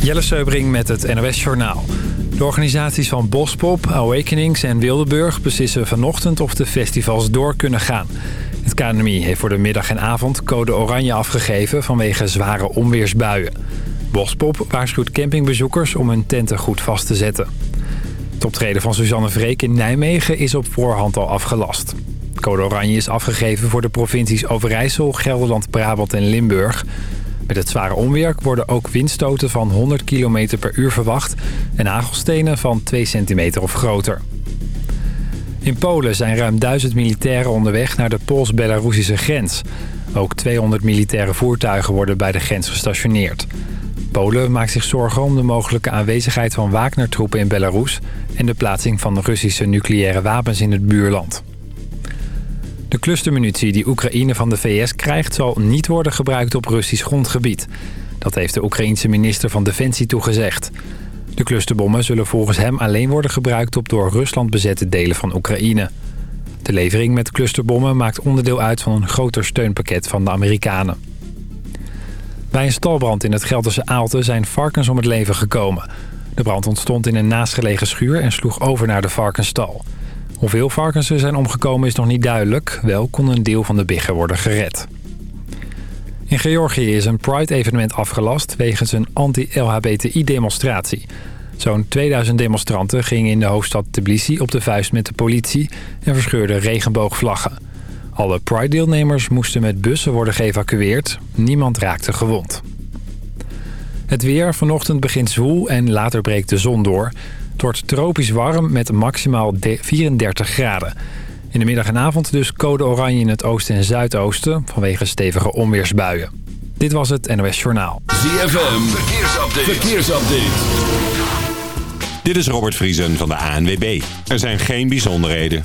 Jelle Seubring met het NOS Journaal. De organisaties van Bospop, Awakenings en Wildeburg beslissen vanochtend of de festivals door kunnen gaan. Het KNMI heeft voor de middag en avond code oranje afgegeven vanwege zware onweersbuien. Bospop waarschuwt campingbezoekers om hun tenten goed vast te zetten. Het optreden van Suzanne Vreek in Nijmegen is op voorhand al afgelast. Code oranje is afgegeven voor de provincies Overijssel, Gelderland, Brabant en Limburg... Met het zware onweer worden ook windstoten van 100 km per uur verwacht... en hagelstenen van 2 centimeter of groter. In Polen zijn ruim 1000 militairen onderweg naar de Pools-Belarusische grens. Ook 200 militaire voertuigen worden bij de grens gestationeerd. Polen maakt zich zorgen om de mogelijke aanwezigheid van Wagner-troepen in Belarus... en de plaatsing van Russische nucleaire wapens in het buurland. De clustermunitie die Oekraïne van de VS krijgt... zal niet worden gebruikt op Russisch grondgebied. Dat heeft de Oekraïense minister van Defensie toegezegd. De clusterbommen zullen volgens hem alleen worden gebruikt... op door Rusland bezette delen van Oekraïne. De levering met clusterbommen maakt onderdeel uit van een groter steunpakket van de Amerikanen. Bij een stalbrand in het Gelderse Aalten zijn varkens om het leven gekomen. De brand ontstond in een naastgelegen schuur en sloeg over naar de varkensstal. Hoeveel varkens er zijn omgekomen is nog niet duidelijk. Wel kon een deel van de biggen worden gered. In Georgië is een Pride-evenement afgelast wegens een anti-LHBTI-demonstratie. Zo'n 2000 demonstranten gingen in de hoofdstad Tbilisi op de vuist met de politie en verscheurden regenboogvlaggen. Alle Pride-deelnemers moesten met bussen worden geëvacueerd. Niemand raakte gewond. Het weer vanochtend begint zwoel en later breekt de zon door. Het wordt tropisch warm met maximaal 34 graden. In de middag en avond dus code oranje in het oosten en zuidoosten... vanwege stevige onweersbuien. Dit was het NOS Journaal. ZFM, verkeersupdate. verkeersupdate. Dit is Robert Vriesen van de ANWB. Er zijn geen bijzonderheden.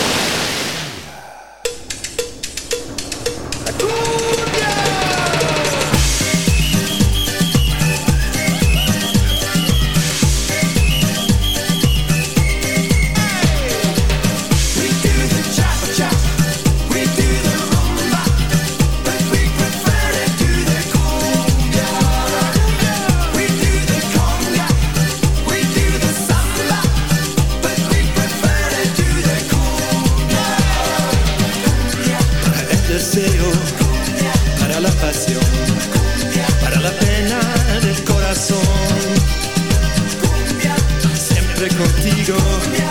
sempre contigo.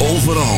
Overal.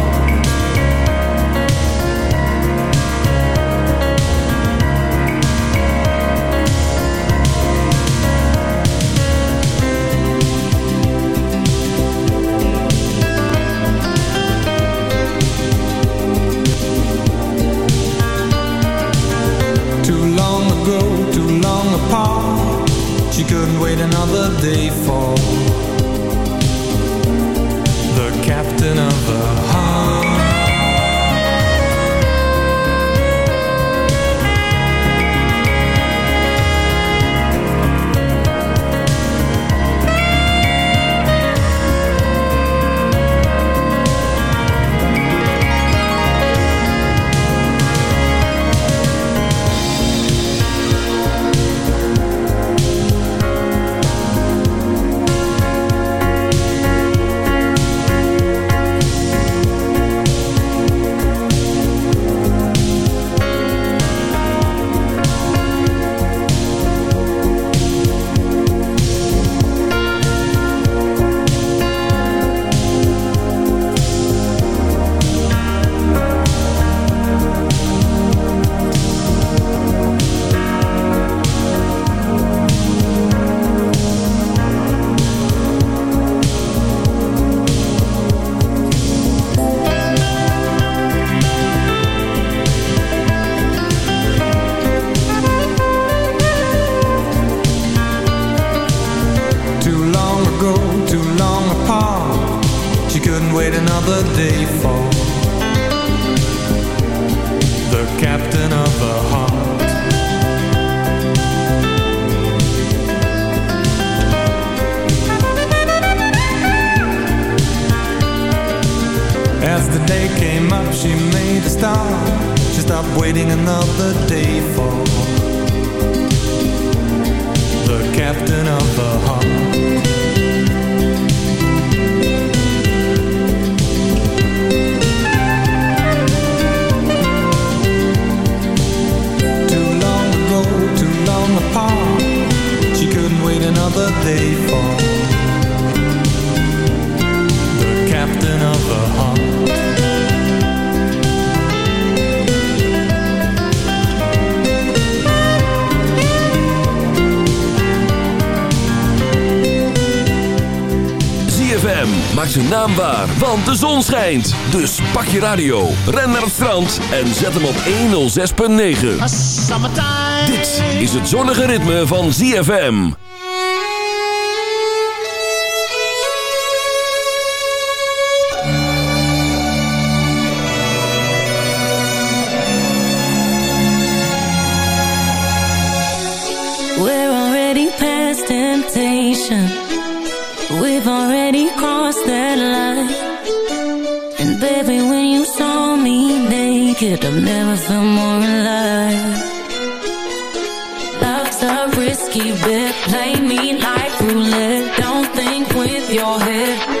wait another day for the captain of the Dus pak je radio, ren naar het strand en zet hem op 106.9. Dit is het zonnige ritme van ZFM. We're already past temptation. We've already crossed that line baby, when you saw me naked I've never felt more alive. Love's a risky bet Play me like roulette. Don't think with your head.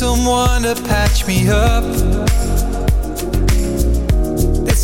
someone to patch me up.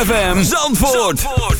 ZFM Zandvoort.